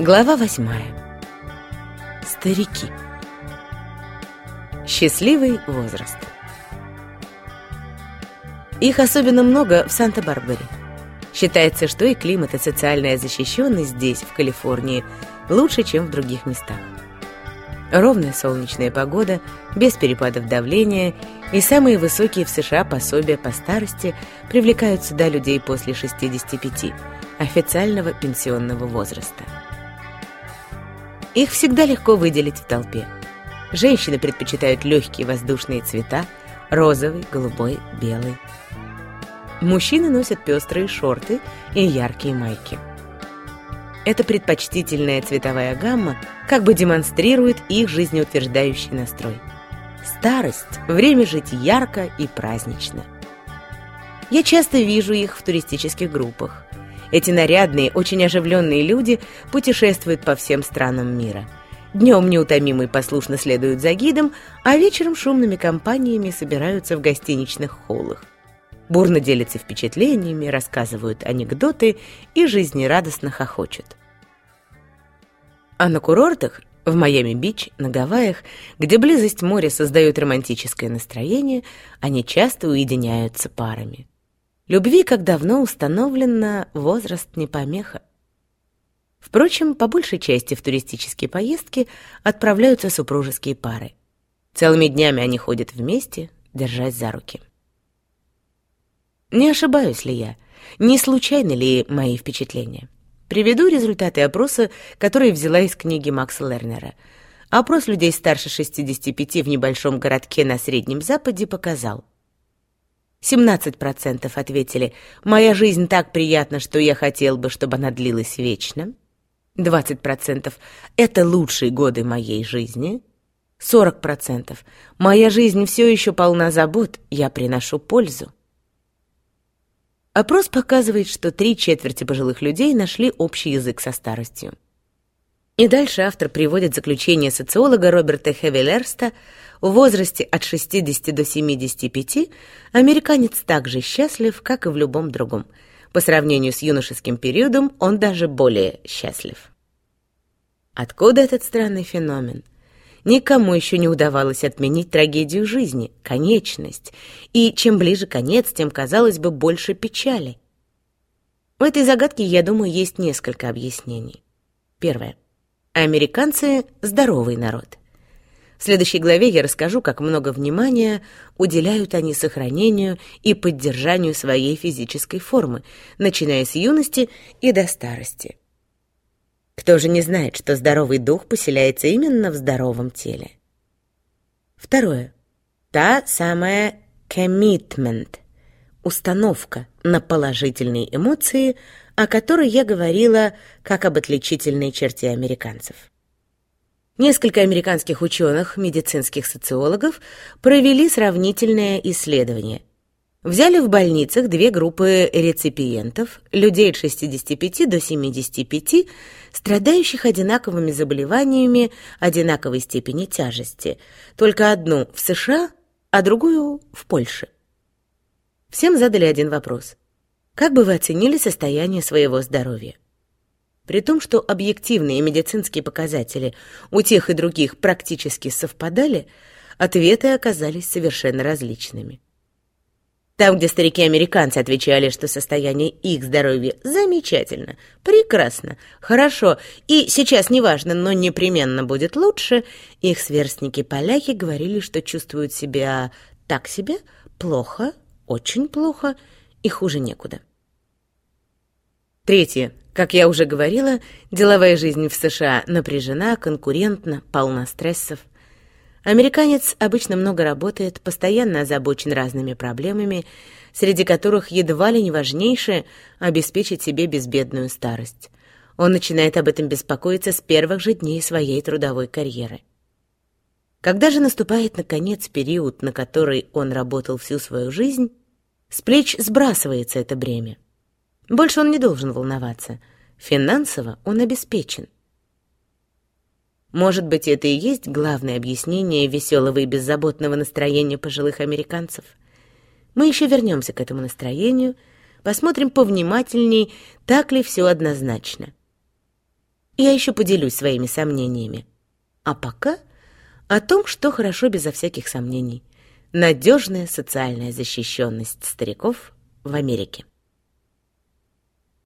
Глава восьмая. Старики. Счастливый возраст. Их особенно много в Санта-Барбаре. Считается, что и климат, и социальная защищенность здесь, в Калифорнии, лучше, чем в других местах. Ровная солнечная погода, без перепадов давления и самые высокие в США пособия по старости привлекают сюда людей после 65, официального пенсионного возраста. Их всегда легко выделить в толпе. Женщины предпочитают легкие воздушные цвета – розовый, голубой, белый. Мужчины носят пестрые шорты и яркие майки. Эта предпочтительная цветовая гамма как бы демонстрирует их жизнеутверждающий настрой. Старость – время жить ярко и празднично. Я часто вижу их в туристических группах. Эти нарядные, очень оживленные люди путешествуют по всем странам мира. Днем неутомимые послушно следуют за гидом, а вечером шумными компаниями собираются в гостиничных холлах. Бурно делятся впечатлениями, рассказывают анекдоты и жизнерадостно хохочут. А на курортах, в Майами-Бич, на Гавайях, где близость моря создает романтическое настроение, они часто уединяются парами. Любви, как давно установлено, возраст не помеха. Впрочем, по большей части в туристические поездки отправляются супружеские пары. Целыми днями они ходят вместе, держась за руки. Не ошибаюсь ли я? Не случайны ли мои впечатления? Приведу результаты опроса, который взяла из книги Макса Лернера. Опрос людей старше 65 в небольшом городке на Среднем Западе показал, 17% ответили «Моя жизнь так приятна, что я хотел бы, чтобы она длилась вечно». 20% «Это лучшие годы моей жизни». 40% «Моя жизнь все еще полна забот, я приношу пользу». Опрос показывает, что три четверти пожилых людей нашли общий язык со старостью. И дальше автор приводит заключение социолога Роберта Хевелерста в возрасте от 60 до 75 американец так же счастлив, как и в любом другом. По сравнению с юношеским периодом он даже более счастлив. Откуда этот странный феномен? Никому еще не удавалось отменить трагедию жизни, конечность. И чем ближе конец, тем, казалось бы, больше печали. В этой загадке, я думаю, есть несколько объяснений. Первое. Американцы – здоровый народ. В следующей главе я расскажу, как много внимания уделяют они сохранению и поддержанию своей физической формы, начиная с юности и до старости. Кто же не знает, что здоровый дух поселяется именно в здоровом теле? Второе. Та самая commitment – установка на положительные эмоции – о которой я говорила как об отличительной черте американцев. Несколько американских ученых, медицинских социологов провели сравнительное исследование. Взяли в больницах две группы реципиентов, людей от 65 до 75, страдающих одинаковыми заболеваниями одинаковой степени тяжести, только одну в США, а другую в Польше. Всем задали один вопрос. Как бы вы оценили состояние своего здоровья? При том, что объективные медицинские показатели у тех и других практически совпадали, ответы оказались совершенно различными. Там, где старики-американцы отвечали, что состояние их здоровья замечательно, прекрасно, хорошо и сейчас неважно, но непременно будет лучше, их сверстники-поляки говорили, что чувствуют себя так себе, плохо, очень плохо и хуже некуда. Третье. Как я уже говорила, деловая жизнь в США напряжена, конкурентна, полна стрессов. Американец обычно много работает, постоянно озабочен разными проблемами, среди которых едва ли не важнейшее — обеспечить себе безбедную старость. Он начинает об этом беспокоиться с первых же дней своей трудовой карьеры. Когда же наступает, наконец, период, на который он работал всю свою жизнь, с плеч сбрасывается это бремя. Больше он не должен волноваться. Финансово он обеспечен. Может быть, это и есть главное объяснение веселого и беззаботного настроения пожилых американцев. Мы еще вернемся к этому настроению, посмотрим повнимательней, так ли все однозначно. я еще поделюсь своими сомнениями. А пока о том, что хорошо безо всяких сомнений. Надежная социальная защищенность стариков в Америке.